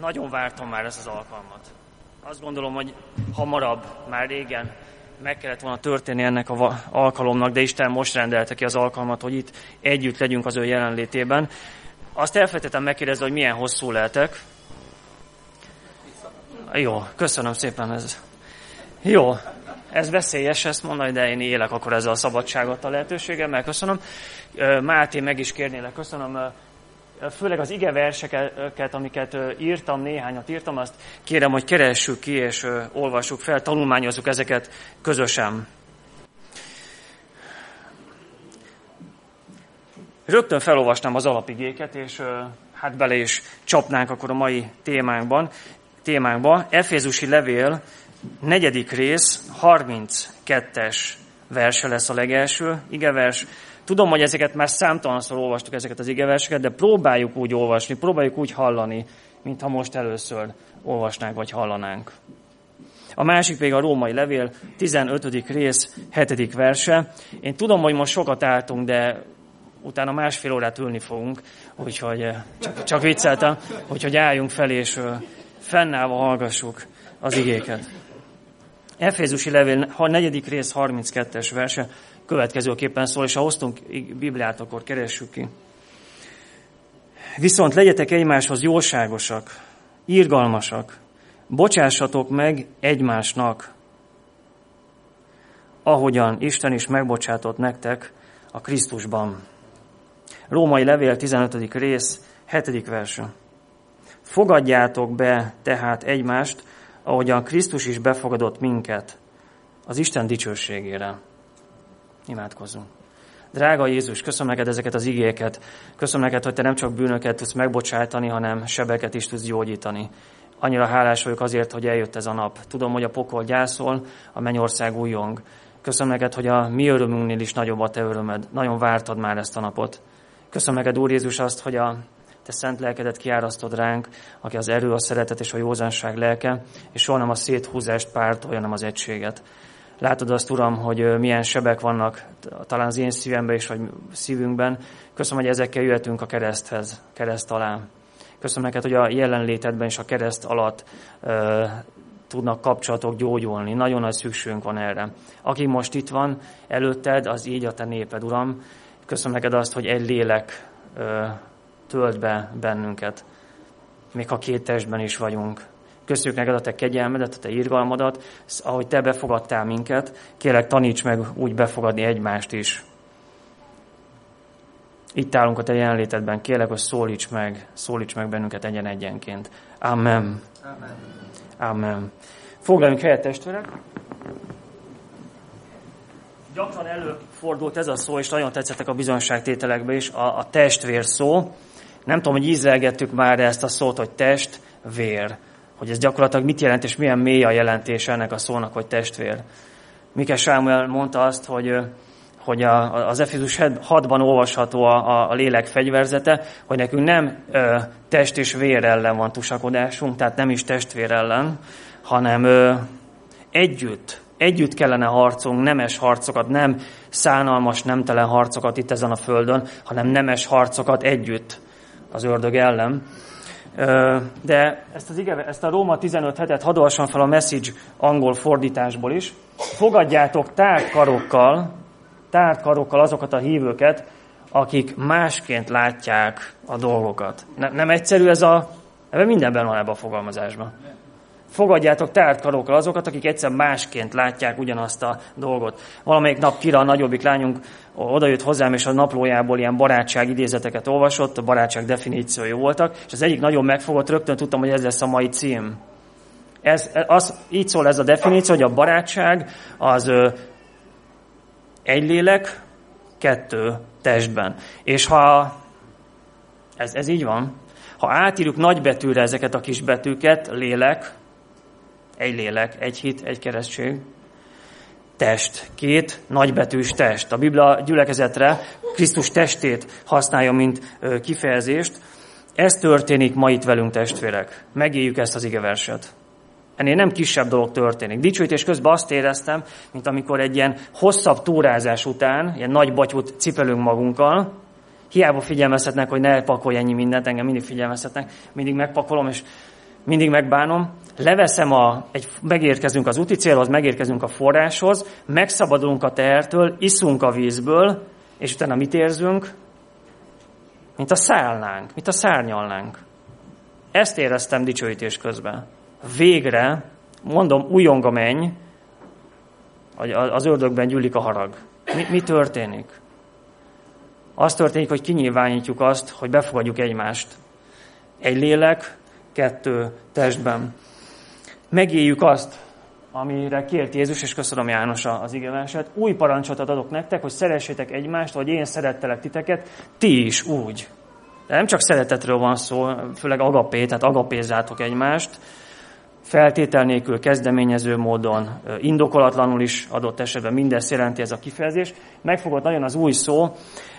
Nagyon vártam már ezt az alkalmat. Azt gondolom, hogy hamarabb, már régen meg kellett volna történni ennek a alkalomnak, de Isten most rendelte ki az alkalmat, hogy itt együtt legyünk az ő jelenlétében. Azt elfelejtettem megkérdezni, hogy milyen hosszú lehetek. Jó, köszönöm szépen ez. Jó, ez veszélyes ezt mondani, de én élek akkor ezzel a szabadságot a lehetőségemmel. Köszönöm. Máté, meg is kérnélek, köszönöm főleg az ige verseket, amiket írtam, néhányat írtam, azt kérem, hogy keressük ki és olvassuk fel, tanulmányozzuk ezeket közösen. Rögtön felolvastam az alapigéket, és hát bele is csapnánk akkor a mai témánkban. témánkba. Efézusi levél, negyedik rész, 32-es verse lesz a legelső igevers, Tudom, hogy ezeket már számtalanszor olvastuk, ezeket az igeverseket, de próbáljuk úgy olvasni, próbáljuk úgy hallani, mintha most először olvasnánk vagy hallanánk. A másik pedig a római levél, 15. rész, 7. verse. Én tudom, hogy most sokat álltunk, de utána másfél órát ülni fogunk, úgyhogy eh, csak, csak vicceltem, úgyhogy álljunk fel és fennállva hallgassuk az igéket. Efézusi levél, a negyedik rész, 32-es verse következőképpen szól, és ha hoztunk Bibliát, akkor keressük ki. Viszont legyetek egymáshoz jóságosak, írgalmasak, bocsássatok meg egymásnak, ahogyan Isten is megbocsátott nektek a Krisztusban. Római levél 15. rész, 7. verse. Fogadjátok be tehát egymást, ahogyan Krisztus is befogadott minket, az Isten dicsőségére. Imádkozzunk. Drága Jézus, köszönöm neked ezeket az igéket. Köszönöm neked, hogy te nem csak bűnöket tudsz megbocsátani, hanem sebeket is tudsz gyógyítani. Annyira hálás vagyok azért, hogy eljött ez a nap. Tudom, hogy a pokol gyászol, a mennyország újjong. Köszönöm neked, hogy a mi örömünknél is nagyobb a te örömed. Nagyon vártad már ezt a napot. Köszönöm neked, Úr Jézus, azt, hogy a te szent lelkedet kiárasztod ránk, aki az erő, a szeretet és a józanság lelke, és soha nem a széthúzást pártolja, hanem az egységet. Látod azt, Uram, hogy milyen sebek vannak talán az én szívemben is, vagy szívünkben. Köszönöm, hogy ezekkel jöhetünk a kereszthez, kereszt alá. Köszönöm neked, hogy a jelenlétedben és a kereszt alatt ö, tudnak kapcsolatok gyógyulni. Nagyon nagy szükségünk van erre. Aki most itt van előtted, az így a te néped, Uram. Köszönöm neked azt, hogy egy lélek tölt be bennünket, még ha két testben is vagyunk. Köszönjük neked a te kegyelmedet, a te irgalmadat, ahogy te befogadtál minket, kérlek taníts meg úgy befogadni egymást is. Itt állunk a te jelenlétedben, kérlek, hogy szólíts meg, szólíts meg bennünket egyen-egyenként. Amen. Amen. Amen. Foglaljunk helyet, testvérek. Gyakran előfordult ez a szó, és nagyon tetszettek a bizonságtételekbe is, a, a testvér szó. Nem tudom, hogy ízelgettük már ezt a szót, hogy test, vér hogy ez gyakorlatilag mit jelent, és milyen mély a jelentés ennek a szónak, hogy testvér. Mike Sámuel mondta azt, hogy, hogy a, az Efézus 6-ban olvasható a, a, lélek fegyverzete, hogy nekünk nem ö, test és vér ellen van tusakodásunk, tehát nem is testvér ellen, hanem ö, együtt, együtt kellene harcolnunk, nemes harcokat, nem szánalmas, nemtelen harcokat itt ezen a földön, hanem nemes harcokat együtt az ördög ellen. De ezt, az ige, ezt a Róma 15 hetet hadd fel a message angol fordításból is. Fogadjátok tárt karokkal, azokat a hívőket, akik másként látják a dolgokat. Ne, nem egyszerű ez a... Ebben mindenben van ebben a fogalmazásban fogadjátok tárt karokkal azokat, akik egyszer másként látják ugyanazt a dolgot. Valamelyik nap Kira, a nagyobbik lányunk, odajött hozzám, és a naplójából ilyen barátság idézeteket olvasott, a barátság definíciói voltak, és az egyik nagyon megfogott, rögtön tudtam, hogy ez lesz a mai cím. Ez, az, így szól ez a definíció, hogy a barátság az ö, egy lélek, kettő testben. És ha ez, ez így van, ha átírjuk nagybetűre ezeket a kis betűket, lélek, egy lélek, egy hit, egy keresztség, test, két nagybetűs test. A Biblia gyülekezetre Krisztus testét használja, mint kifejezést. Ez történik ma itt velünk, testvérek. Megéljük ezt az igeverset. Ennél nem kisebb dolog történik. Dicsőítés közben azt éreztem, mint amikor egy ilyen hosszabb túrázás után, ilyen nagy batyút cipelünk magunkkal, hiába figyelmezhetnek, hogy ne pakolj ennyi mindent, engem mindig figyelmezhetnek, mindig megpakolom, és mindig megbánom, leveszem a, egy, megérkezünk az úti célhoz, megérkezünk a forráshoz, megszabadulunk a tehertől, iszunk a vízből, és utána mit érzünk? Mint a szállnánk, mint a szárnyalnánk. Ezt éreztem dicsőítés közben. Végre, mondom, újong a menny, az ördögben gyűlik a harag. Mi, mi történik? Az történik, hogy kinyilvánítjuk azt, hogy befogadjuk egymást. Egy lélek, kettő testben. Megéljük azt, amire kért Jézus, és köszönöm János az igeverset. Új parancsot adok nektek, hogy szeressétek egymást, hogy én szerettelek titeket, ti is úgy. De nem csak szeretetről van szó, főleg agapé, tehát agapézzátok egymást, feltétel nélkül, kezdeményező módon, indokolatlanul is adott esetben mindezt jelenti ez a kifejezés. Megfogott nagyon az új szó,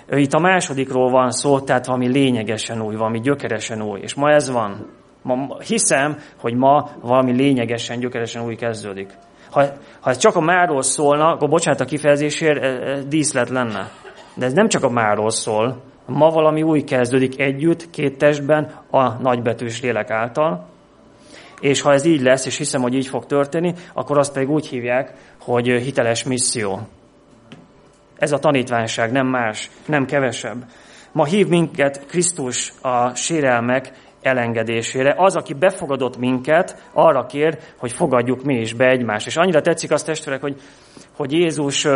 itt a másodikról van szó, tehát valami lényegesen új, valami gyökeresen új. És ma ez van. Ma, hiszem, hogy ma valami lényegesen, gyökeresen új kezdődik. Ha, ha ez csak a máról szólna, akkor bocsánat a kifejezésért, díszlet lenne. De ez nem csak a máról szól. Ma valami új kezdődik együtt, két testben, a nagybetűs lélek által. És ha ez így lesz, és hiszem, hogy így fog történni, akkor azt pedig úgy hívják, hogy hiteles misszió. Ez a tanítványság, nem más, nem kevesebb. Ma hív minket Krisztus a sérelmek elengedésére. Az, aki befogadott minket, arra kér, hogy fogadjuk mi is be egymást. És annyira tetszik azt testvérek, hogy, hogy Jézus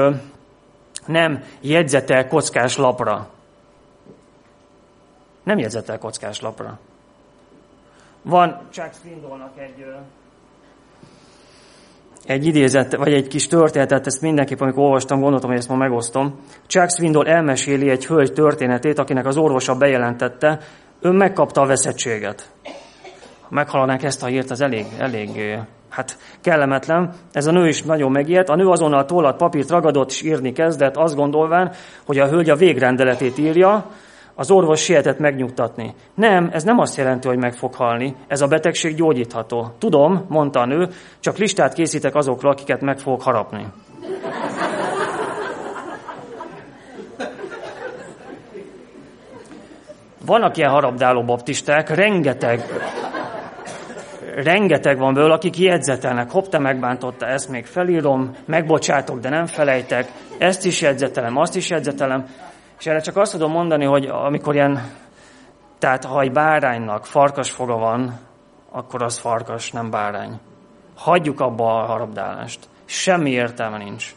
nem jegyzetel kockás lapra. Nem jegyzetel kockás lapra. Van Chuck Swindollnak egy, egy idézet, vagy egy kis történetet, ezt mindenképp, amikor olvastam, gondoltam, hogy ezt ma megosztom. Chuck Swindoll elmeséli egy hölgy történetét, akinek az orvosa bejelentette, ő megkapta a veszettséget. Ha meghalanák ezt a hírt, az elég, elég hát kellemetlen. Ez a nő is nagyon megijedt. A nő azonnal tollat papírt ragadott, és írni kezdett, azt gondolván, hogy a hölgy a végrendeletét írja, az orvos sietett megnyugtatni. Nem, ez nem azt jelenti, hogy meg fog halni. Ez a betegség gyógyítható. Tudom, mondta a nő, csak listát készítek azokról, akiket meg fogok harapni. Vannak ilyen harabdáló baptisták, rengeteg, rengeteg van belőle, akik jegyzetelnek. Hopp, te megbántotta, ezt még felírom, megbocsátok, de nem felejtek, ezt is jegyzetelem, azt is jegyzetelem. És erre csak azt tudom mondani, hogy amikor ilyen, tehát ha egy báránynak farkas foga van, akkor az farkas, nem bárány. Hagyjuk abba a harabdálást. Semmi értelme nincs.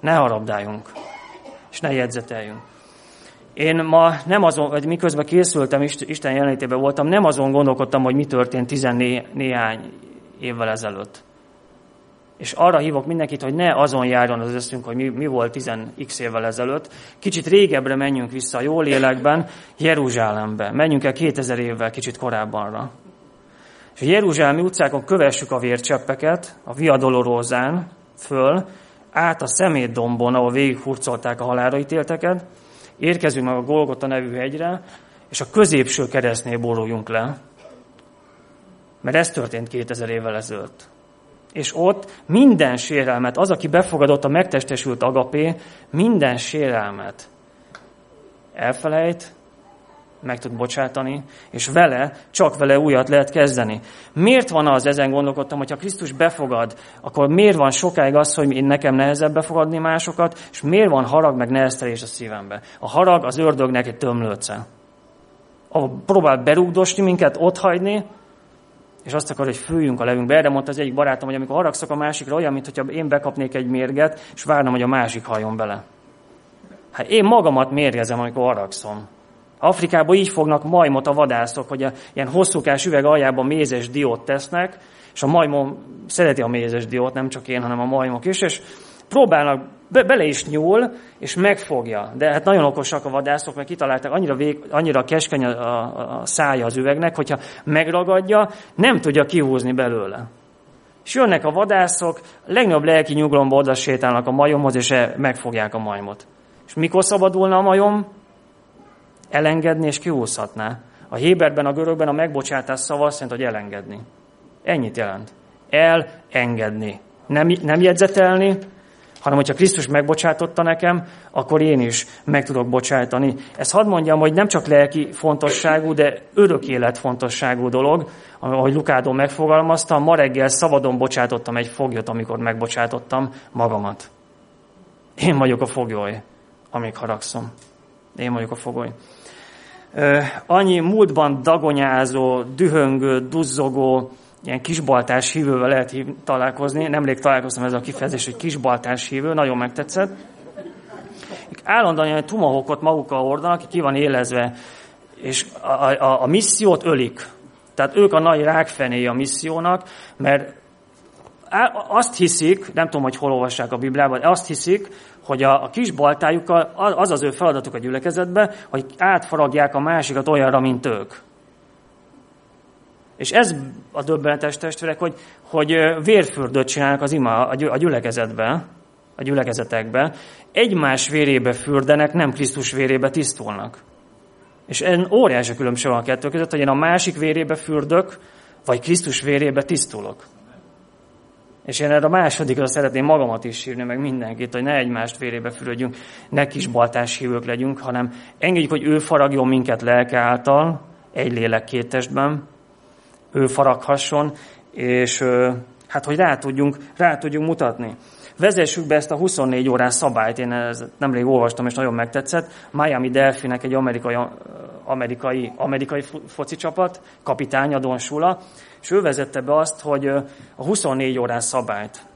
Ne harabdáljunk, és ne jegyzeteljünk. Én ma nem azon, vagy miközben készültem, Isten jelenlétében voltam, nem azon gondolkodtam, hogy mi történt tizennéhány évvel ezelőtt. És arra hívok mindenkit, hogy ne azon járjon az eszünk, hogy mi, mi volt 10x évvel ezelőtt. Kicsit régebbre menjünk vissza a jó lélekben, Jeruzsálembe. Menjünk el 2000 évvel kicsit korábbanra. És a Jeruzsálemi utcákon kövessük a vércseppeket, a Via Dolorózán föl, át a szemétdombon, ahol végighurcolták a halálra ítélteket, érkezünk meg a Golgota nevű hegyre, és a középső keresztnél boruljunk le. Mert ez történt 2000 évvel ezelőtt és ott minden sérelmet, az, aki befogadott a megtestesült agapé, minden sérelmet elfelejt, meg tud bocsátani, és vele, csak vele újat lehet kezdeni. Miért van az, ezen gondolkodtam, hogyha Krisztus befogad, akkor miért van sokáig az, hogy én nekem nehezebb befogadni másokat, és miért van harag meg neheztelés a szívembe? A harag az ördögnek egy tömlőce. Ahol próbál berúgdosni minket, otthagyni, és azt akar, hogy főjünk a levünkbe. Erre mondta az egyik barátom, hogy amikor haragszok a másikra, olyan, mintha én bekapnék egy mérget, és várnom, hogy a másik halljon bele. Hát én magamat mérgezem, amikor haragszom. Afrikában így fognak majmot a vadászok, hogy a ilyen hosszúkás üveg aljában mézes diót tesznek, és a majmom szereti a mézes diót, nem csak én, hanem a majmok is, és próbálnak, be, bele is nyúl, és megfogja. De hát nagyon okosak a vadászok, mert kitalálták, annyira, vég, annyira keskeny a, a, a szája az üvegnek, hogyha megragadja, nem tudja kihúzni belőle. És jönnek a vadászok, legnagyobb lelki nyugalomba oda sétálnak a majomhoz, és e, megfogják a majmot. És mikor szabadulna a majom? Elengedni és kihúzhatná. A Héberben, a görögben a megbocsátás szava azt jelenti, hogy elengedni. Ennyit jelent. Elengedni. Nem, nem jegyzetelni, hanem hogyha Krisztus megbocsátotta nekem, akkor én is meg tudok bocsájtani. Ezt hadd mondjam, hogy nem csak lelki fontosságú, de örök élet fontosságú dolog, ahogy Lukádon megfogalmazta, ma reggel szabadon bocsátottam egy foglyot, amikor megbocsátottam magamat. Én vagyok a fogoly, amíg haragszom. Én vagyok a fogoly. Annyi múltban dagonyázó, dühöngő, duzzogó, ilyen kisbaltás hívővel lehet hív, találkozni. Nemrég találkoztam ezzel a kifejezés, hogy kisbaltás hívő, nagyon megtetszett. Állandóan ilyen tumahokot magukkal hordanak, ki van élezve, és a, a, a missziót ölik. Tehát ők a nagy rákfené a missziónak, mert azt hiszik, nem tudom, hogy hol olvassák a Bibliában, azt hiszik, hogy a, a kis baltájukkal az az ő feladatuk a gyülekezetbe, hogy átfaragják a másikat olyanra, mint ők. És ez a döbbenetes testvérek, hogy, hogy vérfürdőt csinálnak az ima a gyülekezetbe, a gyülekezetekbe. Egymás vérébe fürdenek, nem Krisztus vérébe tisztulnak. És en óriási különbség van a kettő között, hogy én a másik vérébe fürdök, vagy Krisztus vérébe tisztulok. És én erre a másodikra szeretném magamat is hívni, meg mindenkit, hogy ne egymást vérébe fürödjünk, ne kis baltás hívők legyünk, hanem engedjük, hogy ő faragjon minket lelke által, egy lélek két testben, ő faraghasson, és hát, hogy rá tudjunk, rá tudjunk mutatni. Vezessük be ezt a 24 órás szabályt, én ezt nemrég olvastam, és nagyon megtetszett. Miami Delfinek egy amerikai, amerikai, amerikai foci csapat, kapitánya Don Sula, és ő vezette be azt, hogy a 24 órás szabályt,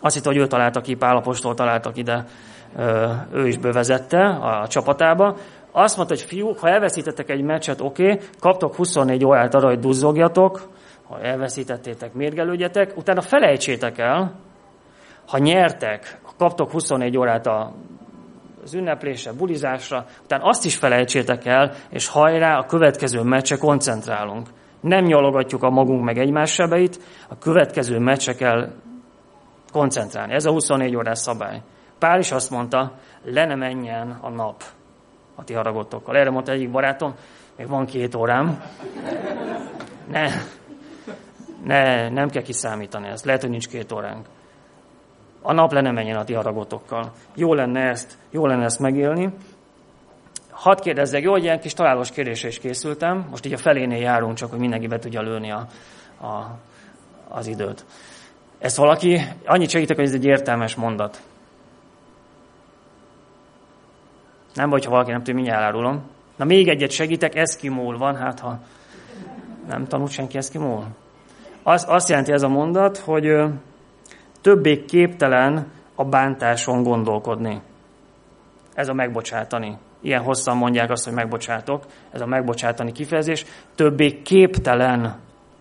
azt hitt, hogy ő találta ki, Pálapostól találtak ide, ő is bevezette a csapatába, azt mondta, hogy fiúk, ha elveszítettek egy meccset, oké, okay, kaptok 24 órát arra, hogy duzzogjatok, ha elveszítettétek, mérgelődjetek, utána felejtsétek el, ha nyertek, kaptok 24 órát a, az ünneplésre, bulizásra, utána azt is felejtsétek el, és hajrá, a következő meccse koncentrálunk. Nem nyalogatjuk a magunk meg egymás sebeit, a következő meccse kell koncentrálni. Ez a 24 órás szabály. Pál is azt mondta, le ne menjen a nap a ti haragotokkal. Erre mondta egyik barátom, még van két órám. Ne, ne, nem kell kiszámítani ezt. Lehet, hogy nincs két óránk. A nap le ne menjen a ti haragotokkal. Jó lenne ezt, jó lenne ezt megélni. Hadd kérdezzek, jó, hogy ilyen kis találós kérdésre is készültem. Most így a felénél járunk, csak hogy mindenki be tudja lőni a, a, az időt. Ezt valaki, annyit segítek, hogy ez egy értelmes mondat. Nem vagy, ha valaki nem tudja, mindjárt elárulom. Na még egyet segítek, eszkimól van, hát ha nem tanult senki eszkimól. Az, azt jelenti ez a mondat, hogy többé képtelen a bántáson gondolkodni. Ez a megbocsátani. Ilyen hosszan mondják azt, hogy megbocsátok. Ez a megbocsátani kifejezés. Többé képtelen,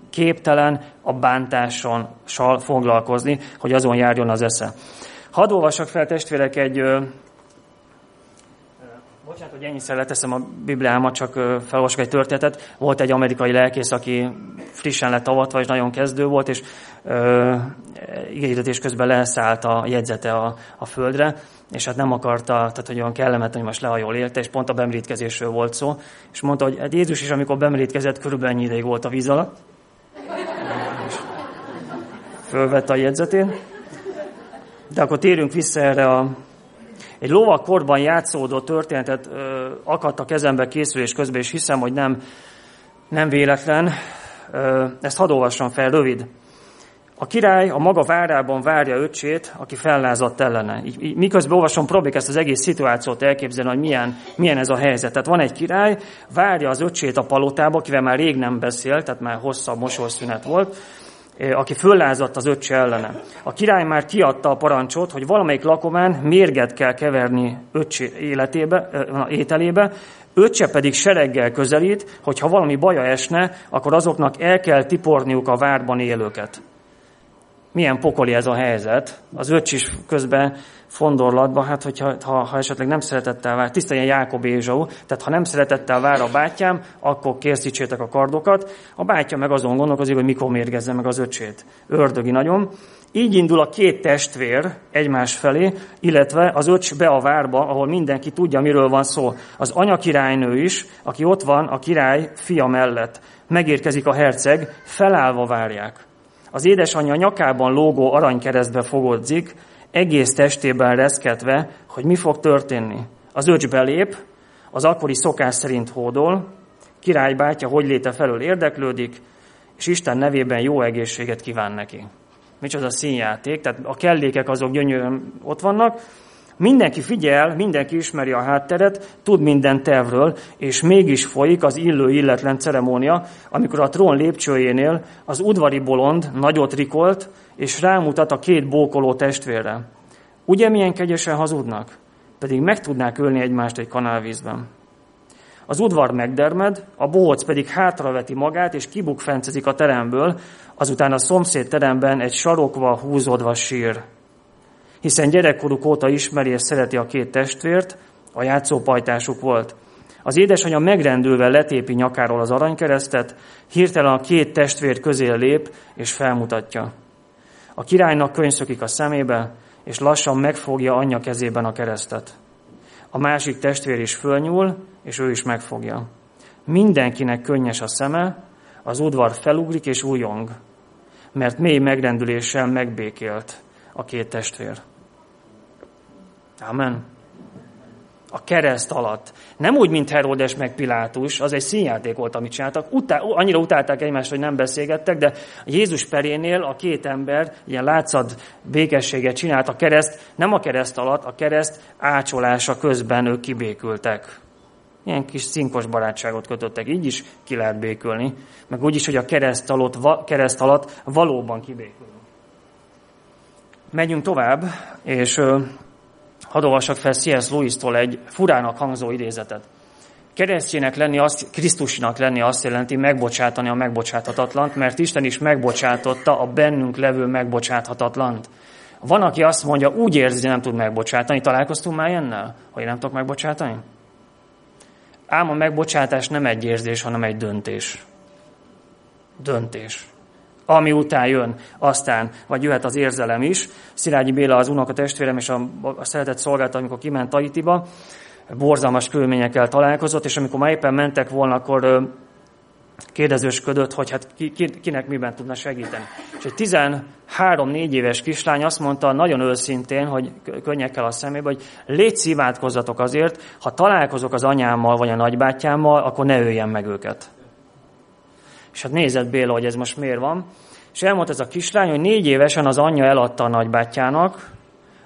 képtelen a bántáson foglalkozni, hogy azon járjon az esze. Hadd olvassak fel testvérek egy Bocsánat, hogy ennyiszer leteszem a Bibliámat, csak felolvasok egy történetet. Volt egy amerikai lelkész, aki frissen lett avatva, és nagyon kezdő volt, és igényítetés közben leszállt a jegyzete a, a földre, és hát nem akarta, tehát hogy olyan kellemetlen, hogy most lehajol érte, és pont a bemerítkezésről volt szó, és mondta, hogy hát Jézus is, amikor bemerítkezett, körülbelül ennyi ideig volt a víz alatt, és fölvette a jegyzetét. De akkor térjünk vissza erre a egy lovakorban játszódó történetet ö, akadt a kezembe készülés közben, és hiszem, hogy nem, nem véletlen. Ö, ezt hadd olvassam fel, rövid. A király a maga várában várja öcsét, aki fellázadt ellene. Így, így, miközben olvasom, próbáljuk ezt az egész szituációt elképzelni, hogy milyen, milyen ez a helyzet. Tehát van egy király, várja az öcsét a palotába, akivel már rég nem beszél, tehát már hosszabb mosolszünet volt, aki föllázadt az öccse ellene. A király már kiadta a parancsot, hogy valamelyik lakomán mérget kell keverni öccse életébe, ételébe, öccse pedig sereggel közelít, hogy ha valami baja esne, akkor azoknak el kell tiporniuk a várban élőket. Milyen pokoli ez a helyzet. Az öcs is közben fondorlatban, hát hogyha ha, ha esetleg nem szeretettel vár, tiszta ilyen Jákob Ézsau, tehát ha nem szeretettel vár a bátyám, akkor készítsétek a kardokat. A bátyja meg azon gondolkozik, hogy mikor mérgezze meg az öcsét. Ördögi nagyon. Így indul a két testvér egymás felé, illetve az öcs be a várba, ahol mindenki tudja, miről van szó. Az anyakirálynő is, aki ott van a király fia mellett. Megérkezik a herceg, felállva várják. Az édesanyja nyakában lógó aranykeresztbe fogodzik, egész testében reszketve, hogy mi fog történni. Az öcs belép, az akkori szokás szerint hódol, királybátyja hogy léte felől érdeklődik, és Isten nevében jó egészséget kíván neki. Micsoda színjáték, tehát a kellékek azok gyönyörűen ott vannak, Mindenki figyel, mindenki ismeri a hátteret, tud minden tervről, és mégis folyik az illő-illetlen ceremónia, amikor a trón lépcsőjénél az udvari bolond nagyot rikolt, és rámutat a két bókoló testvérre. Ugye milyen kegyesen hazudnak? Pedig meg tudnák ölni egymást egy kanálvízben. Az udvar megdermed, a bohóc pedig hátraveti magát, és kibukfencezik a teremből, azután a szomszéd teremben egy sarokva, húzódva sír hiszen gyerekkoruk óta ismeri és szereti a két testvért, a játszópajtásuk volt. Az édesanyja megrendülve letépi nyakáról az aranykeresztet, hirtelen a két testvér közé lép és felmutatja. A királynak könyszökik a szemébe, és lassan megfogja anyja kezében a keresztet. A másik testvér is fölnyúl, és ő is megfogja. Mindenkinek könnyes a szeme, az udvar felugrik és újong, mert mély megrendüléssel megbékélt a két testvér. Amen. A kereszt alatt. Nem úgy, mint Herodes meg Pilátus, az egy színjáték volt, amit csináltak. Utá, annyira utálták egymást, hogy nem beszélgettek, de Jézus perénél a két ember ilyen látszad békességet csinált a kereszt, nem a kereszt alatt, a kereszt ácsolása közben ők kibékültek. Ilyen kis szinkos barátságot kötöttek, így is ki lehet békülni, meg úgy is, hogy a kereszt alatt, va, kereszt alatt valóban kibékülünk. Megyünk tovább, és hadd olvassak fel C.S. Lewis-tól egy furának hangzó idézetet. Keresztjének lenni, azt, Krisztusnak lenni azt jelenti megbocsátani a megbocsáthatatlant, mert Isten is megbocsátotta a bennünk levő megbocsáthatatlant. Van, aki azt mondja, úgy érzi, hogy nem tud megbocsátani. Találkoztunk már ilyennel, hogy nem tudok megbocsátani? Ám a megbocsátás nem egy érzés, hanem egy döntés. Döntés ami után jön, aztán, vagy jöhet az érzelem is. Szilágyi Béla az unoka testvérem és a, a szeretett szolgálat, amikor kiment Tahitiba, borzalmas körülményekkel találkozott, és amikor már éppen mentek volna, akkor kérdezősködött, hogy hát ki, ki, kinek miben tudna segíteni. És egy 13-4 éves kislány azt mondta nagyon őszintén, hogy könnyekkel a szemébe, hogy légy szívátkozzatok azért, ha találkozok az anyámmal vagy a nagybátyámmal, akkor ne öljen meg őket. És hát nézett Béla, hogy ez most miért van. És elmondta ez a kislány, hogy négy évesen az anyja eladta a nagybátyjának,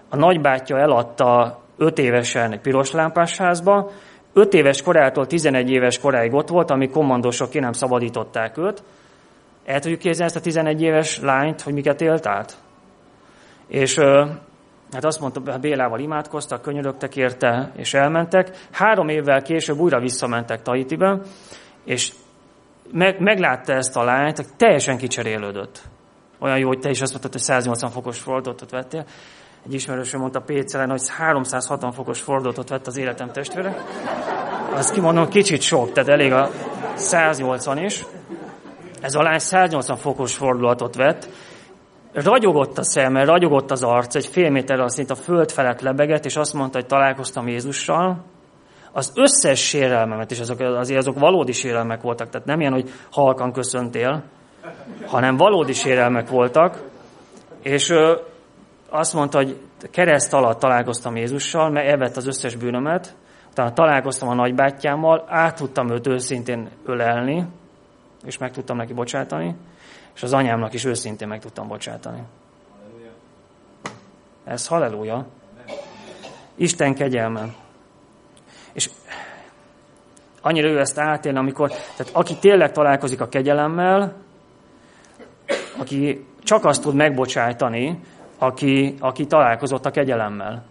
a nagybátyja eladta öt évesen egy piros lámpás házba, öt éves korától 11 éves koráig ott volt, ami kommandósok ki nem szabadították őt. El tudjuk képzelni ezt a 11 éves lányt, hogy miket élt át? És hát azt mondta, hát Bélával imádkoztak, könyörögtek érte, és elmentek. Három évvel később újra visszamentek Tahitibe, és meg, meglátta ezt a lányt, teljesen kicserélődött. Olyan jó, hogy te is azt mondtad, hogy 180 fokos fordulatot vettél. Egy ismerősöm mondta Pécelen, hogy 360 fokos fordulatot vett az életem testvére. Azt kimondom, kicsit sok, tehát elég a 180 is. Ez a lány 180 fokos fordulatot vett, ragyogott a szeme, ragyogott az arc, egy fél méterre szint a föld felett lebegett, és azt mondta, hogy találkoztam Jézussal, az összes sérelmemet, és azok, azért azok valódi sérelmek voltak, tehát nem ilyen, hogy halkan köszöntél, hanem valódi sérelmek voltak, és ö, azt mondta, hogy kereszt alatt találkoztam Jézussal, mert elvett az összes bűnömet, utána találkoztam a nagybátyámmal, át tudtam őt őszintén ölelni, és meg tudtam neki bocsátani, és az anyámnak is őszintén meg tudtam bocsátani. Ez halleluja. Isten kegyelme. És annyira ő ezt átélni, amikor, tehát aki tényleg találkozik a kegyelemmel, aki csak azt tud megbocsájtani, aki, aki találkozott a kegyelemmel.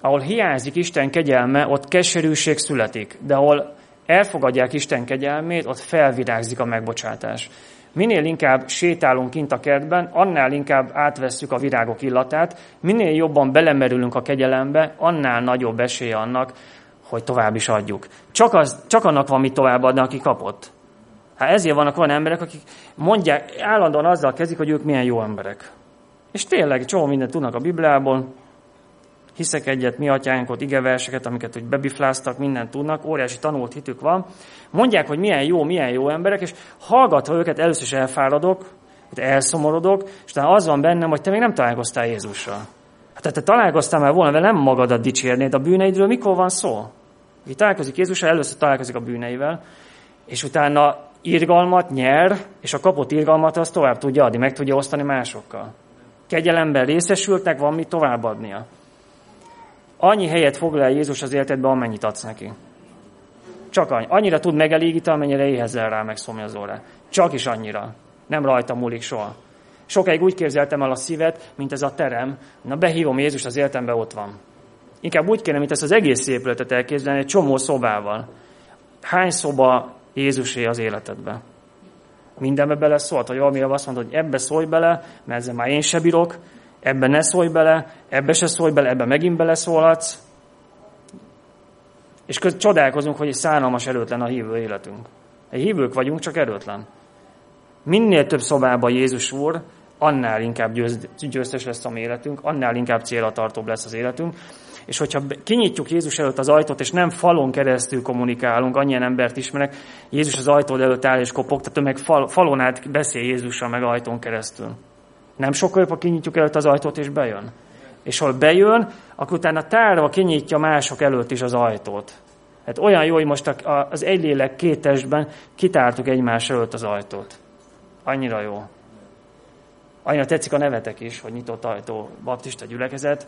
Ahol hiányzik Isten kegyelme, ott keserűség születik, de ahol elfogadják Isten kegyelmét, ott felvirágzik a megbocsátás. Minél inkább sétálunk kint a kertben, annál inkább átvesszük a virágok illatát, minél jobban belemerülünk a kegyelembe, annál nagyobb esélye annak, hogy tovább is adjuk. Csak, az, csak annak van mit továbbadni, aki kapott. Hát ezért vannak olyan emberek, akik mondják, állandóan azzal kezdik, hogy ők milyen jó emberek. És tényleg csomó mindent tudnak a Bibliából, hiszek egyet, mi atyánkot, igeverseket, amiket úgy bebifláztak, mindent tudnak, óriási tanult hitük van. Mondják, hogy milyen jó, milyen jó emberek, és hallgatva őket először is elfáradok, elszomorodok, és utána az van bennem, hogy te még nem találkoztál Jézussal. Hát te találkoztál már volna vele, nem magadat dicsérnéd, a bűneidről mikor van szó? Aki találkozik Jézussal, először találkozik a bűneivel, és utána irgalmat nyer, és a kapott irgalmat azt tovább tudja adni, meg tudja osztani másokkal. Kegyelemben részesültnek, van mit továbbadnia. Annyi helyet foglal Jézus az életedbe, amennyit adsz neki. Csak annyi. Annyira tud megelégíteni, amennyire éhezel rá, meg rá. Csak is annyira. Nem rajta múlik soha. Sokáig úgy képzeltem el a szívet, mint ez a terem. Na behívom Jézus az életembe, ott van. Inkább úgy kéne, mint ezt az egész épületet elképzelni, egy csomó szobával. Hány szoba Jézusé az életedbe? Mindenbe bele szólt, hogy valami azt mondta, hogy ebbe szólj bele, mert ezzel már én se bírok, ebbe ne szólj bele, ebbe se szólj bele, ebbe megint bele szólhatsz. És köz, csodálkozunk, hogy egy szánalmas erőtlen a hívő életünk. Egy hívők vagyunk, csak erőtlen. Minél több szobában Jézus úr, annál inkább győz, győztes lesz a mi életünk, annál inkább célra tartóbb lesz az életünk. És hogyha kinyitjuk Jézus előtt az ajtót, és nem falon keresztül kommunikálunk, annyian embert ismerek, Jézus az ajtó előtt áll és kopog, tehát meg fal, falon át beszél Jézussal, meg ajtón keresztül. Nem sokkal jobb, ha kinyitjuk előtt az ajtót, és bejön. És ha bejön, akkor utána tárva kinyitja mások előtt is az ajtót. Hát olyan jó, hogy most az egy lélek két testben kitártuk egymás előtt az ajtót. Annyira jó. Annyira tetszik a nevetek is, hogy nyitott ajtó, baptista gyülekezet.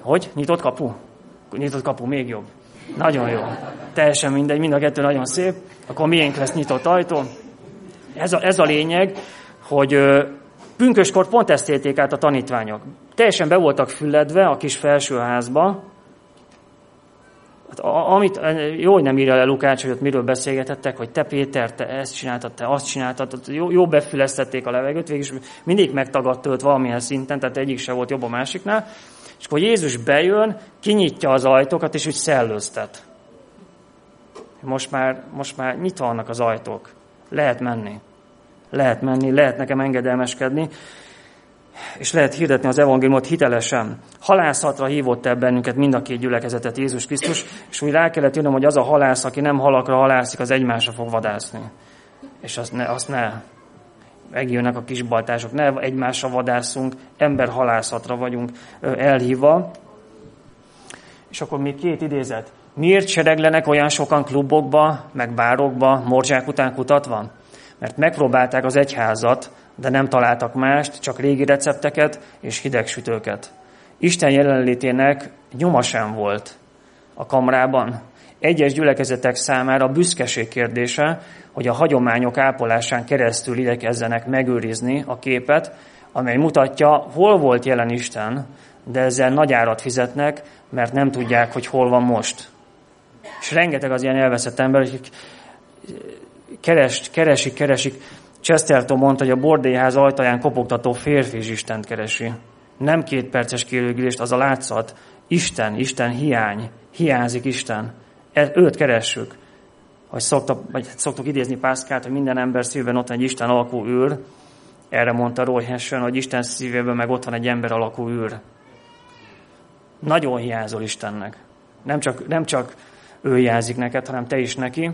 Hogy? Nyitott kapu? Nyitott kapu, még jobb. Nagyon jó. Teljesen mindegy, mind a kettő nagyon szép. Akkor miénk lesz nyitott ajtó. Ez a, ez a lényeg, hogy pünköskor pont ezt élték át a tanítványok. Teljesen be voltak fülledve a kis felsőházba, Hát, amit, jó, hogy nem írja le Lukács, hogy ott miről beszélgetettek, hogy te Péter, te ezt csináltad, te azt csináltad, jó, jó befüleztették a levegőt, végig mindig megtagadt őt valamilyen szinten, tehát egyik se volt jobb a másiknál, és akkor Jézus bejön, kinyitja az ajtókat, és úgy szellőztet. Most már, most már nyitva vannak az ajtók. Lehet menni. Lehet menni, lehet nekem engedelmeskedni, és lehet hirdetni az evangéliumot hitelesen. Halászatra hívott el bennünket mind a két gyülekezetet Jézus Krisztus, és úgy rá kellett jönnöm, hogy az a halász, aki nem halakra halászik, az egymásra fog vadászni. És azt ne, azt ne. Megjönnek a kisbaltások, ne egymásra vadászunk, halászatra vagyunk elhívva. És akkor még két idézet. Miért sereglenek olyan sokan klubokba, meg bárokba, morzsák után kutatva? Mert megpróbálták az egyházat, de nem találtak mást, csak régi recepteket és hideg sütőket. Isten jelenlétének nyoma sem volt a kamrában. Egyes gyülekezetek számára büszkeség kérdése, hogy a hagyományok ápolásán keresztül idekezzenek megőrizni a képet, amely mutatja, hol volt jelen Isten, de ezzel nagy árat fizetnek, mert nem tudják, hogy hol van most. És rengeteg az ilyen elveszett ember, akik keres, keresik, keresik, Chesterton mondta, hogy a bordélyház ajtaján kopogtató férfi is Istent keresi. Nem két perces kérőgülést, az a látszat. Isten, Isten hiány. Hiányzik Isten. E, őt keressük. Hogy szoktak, vagy szoktuk idézni Pászkát, hogy minden ember szívben ott van egy Isten alakú űr. Erre mondta Roy Hessen, hogy Isten szívében meg ott van egy ember alakú űr. Nagyon hiányzol Istennek. Nem csak, nem csak ő hiányzik neked, hanem te is neki.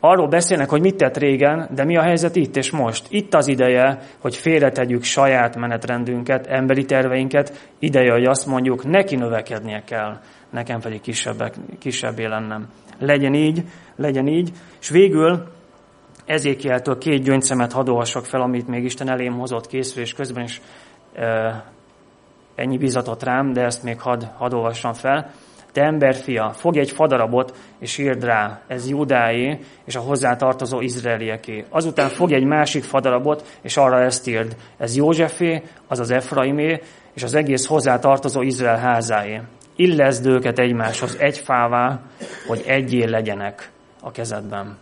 Arról beszélnek, hogy mit tett régen, de mi a helyzet itt és most? Itt az ideje, hogy félretegyük saját menetrendünket, emberi terveinket, ideje, hogy azt mondjuk, neki növekednie kell, nekem pedig kisebbek, kisebbé lennem. Legyen így, legyen így, és végül Ezékieltől két gyöngyszemet hadd fel, amit még Isten elém hozott készül, és közben is e, ennyi bizatott rám, de ezt még hadd, hadd olvassam fel. Te emberfia, fogj egy fadarabot, és írd rá, ez Judáé, és a hozzá tartozó izraelieké. Azután fogj egy másik fadarabot, és arra ezt írd, ez Józsefé, az Efraimé, és az egész hozzá tartozó Izrael házáé. Illeszd őket egymáshoz egy fává, hogy egyé legyenek a kezedben.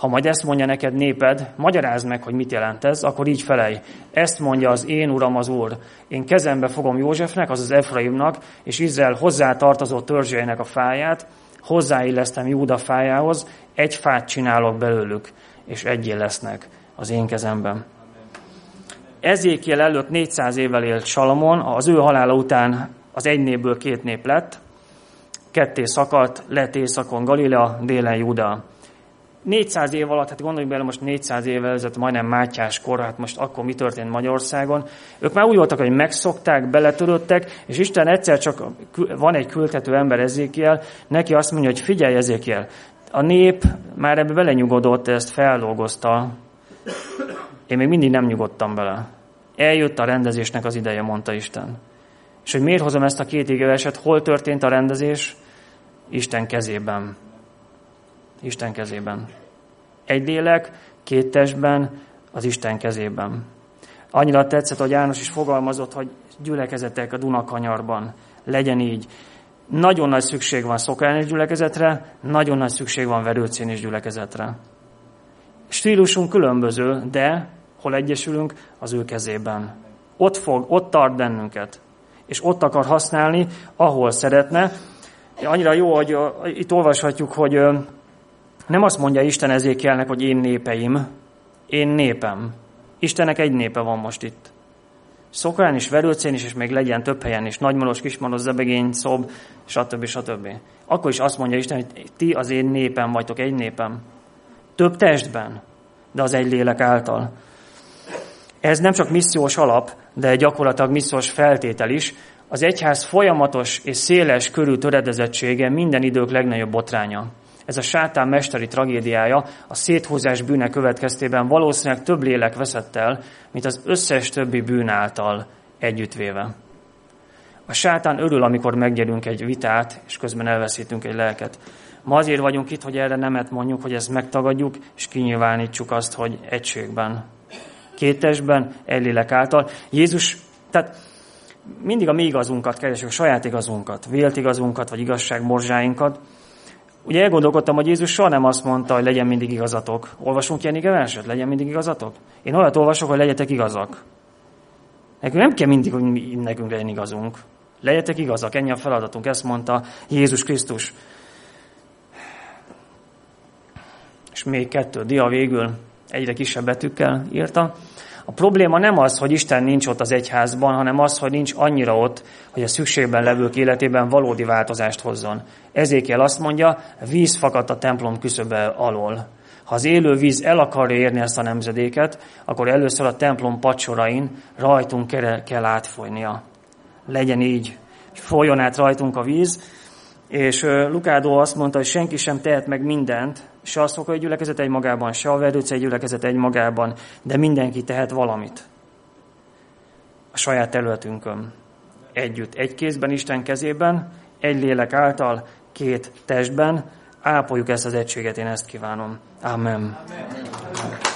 Ha majd ezt mondja neked néped, magyarázd meg, hogy mit jelent ez, akkor így felej. Ezt mondja az én uram az úr. Én kezembe fogom Józsefnek, azaz Efraimnak, és Izrael hozzá tartozó törzseinek a fáját, hozzáillesztem Júda fájához, egy fát csinálok belőlük, és egyé lesznek az én kezemben. Ezékiel előtt 400 évvel élt Salamon, az ő halála után az egy népből két nép lett, ketté szakadt, lett északon Galilea, délen Júda 400 év alatt, hát gondoljunk bele most 400 évvel ezelőtt, majdnem Mátyás kor, hát most akkor mi történt Magyarországon, ők már úgy voltak, hogy megszokták, beletörődtek, és Isten egyszer csak van egy küldhető ember Ezékiel, neki azt mondja, hogy figyelj Ezékiel, a nép már ebbe belenyugodott, ezt feldolgozta, én még mindig nem nyugodtam bele. Eljött a rendezésnek az ideje, mondta Isten. És hogy miért hozom ezt a két égeveset, hol történt a rendezés? Isten kezében. Isten kezében. Egy lélek, két testben, az Isten kezében. Annyira tetszett, hogy János is fogalmazott, hogy gyülekezetek a Dunakanyarban. Legyen így. Nagyon nagy szükség van szokányos gyülekezetre, nagyon nagy szükség van verőcénis gyülekezetre. Stílusunk különböző, de hol egyesülünk? Az ő kezében. Ott fog, ott tart bennünket. És ott akar használni, ahol szeretne. Annyira jó, hogy itt olvashatjuk, hogy nem azt mondja Isten ezékelnek, hogy én népeim, én népem. Istennek egy népe van most itt. Szokán is, verőcén is, és még legyen több helyen is, nagymalos, kismalos, zebegény, szob, stb. stb. Akkor is azt mondja Isten, hogy ti az én népem vagytok, egy népem. Több testben, de az egy lélek által. Ez nem csak missziós alap, de gyakorlatilag missziós feltétel is. Az egyház folyamatos és széles körű töredezettsége minden idők legnagyobb botránya. Ez a sátán mesteri tragédiája a széthúzás bűne következtében valószínűleg több lélek veszett el, mint az összes többi bűn által együttvéve. A sátán örül, amikor meggyerünk egy vitát, és közben elveszítünk egy lelket. Ma azért vagyunk itt, hogy erre nemet mondjuk, hogy ezt megtagadjuk, és kinyilvánítsuk azt, hogy egységben, kétesben, egy lélek által. Jézus, tehát mindig a mi igazunkat keresünk, a saját igazunkat, vélt igazunkat, vagy igazság morzsáinkat, Ugye elgondolkodtam, hogy Jézus soha nem azt mondta, hogy legyen mindig igazatok. Olvasunk ilyen ige verset? Legyen mindig igazatok? Én olyat olvasok, hogy legyetek igazak. Nekünk nem kell mindig, hogy nekünk legyen igazunk. Legyetek igazak, ennyi a feladatunk, ezt mondta Jézus Krisztus. És még kettő dia végül, egyre kisebb betűkkel írta. A probléma nem az, hogy Isten nincs ott az egyházban, hanem az, hogy nincs annyira ott, hogy a szükségben levők életében valódi változást hozzon. Ezékiel azt mondja, víz fakadt a templom küszöbe alól. Ha az élő víz el akarja érni ezt a nemzedéket, akkor először a templom pacsorain rajtunk kell átfolynia. Legyen így, folyjon át rajtunk a víz, és Lukádó azt mondta, hogy senki sem tehet meg mindent, se a szokai gyülekezet egy magában, se a verdőcei gyülekezet egy magában, de mindenki tehet valamit. A saját területünkön. Együtt, egy kézben Isten kezében, egy lélek által, két testben. Ápoljuk ezt az egységet, én ezt kívánom. Amen. Amen.